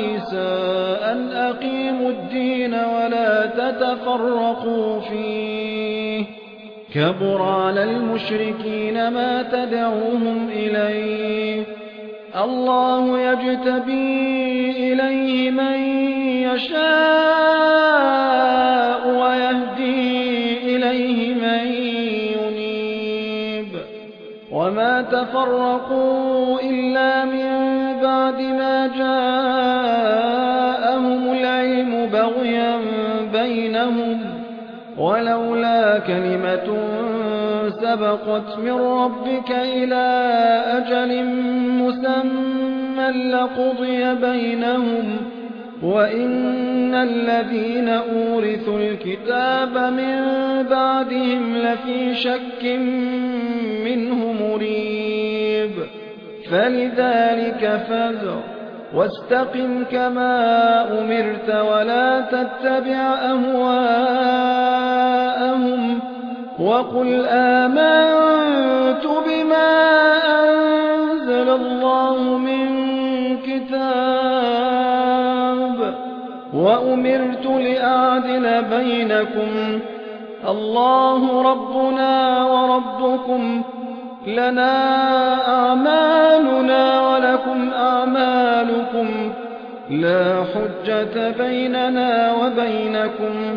وعيسى أن أقيموا الدين ولا تتفرقوا فيه. كبر على المشركين ما تدعوهم إليه. الله يجتبي إليه من يشاء ويهدي إليه من ينيب. وما تفرقوا إلا من بعد ما جاءهم كلمة سبقت من ربك إلى أجل مسمى لقضي بينهم وإن الذين أورثوا الكتاب من بعدهم لفي شك منه مريب. فلذلك فذر واستقم كما أمرت ولا تتبع أهواءهم وقل آمنت بما أنزل الله من كتاب وأمرت لأعدل بينكم الله ربنا وربكم لنا أعمالنا ولكم أعمالكم لا حجة بيننا وبينكم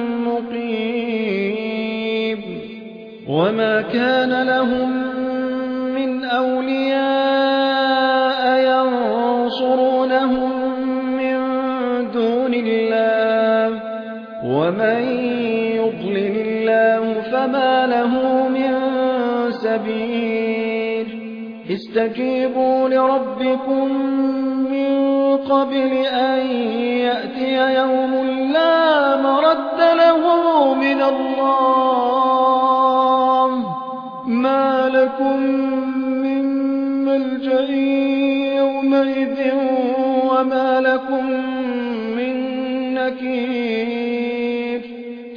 مقيم وما كان لهم من أولياء ينصرونهم من دون الله ومن يضلل الله فما له من سبيل استجيبوا لربكم من قبل أن يأتي يوم مرد له من الله ما لكم من ملجأ يومئذ وما لكم من نكير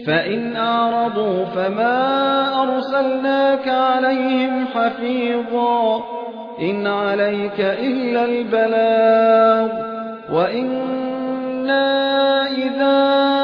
فإن أعرضوا فما أرسلناك عليهم حفيظا إن عليك إلا البلاغ وإنا إذا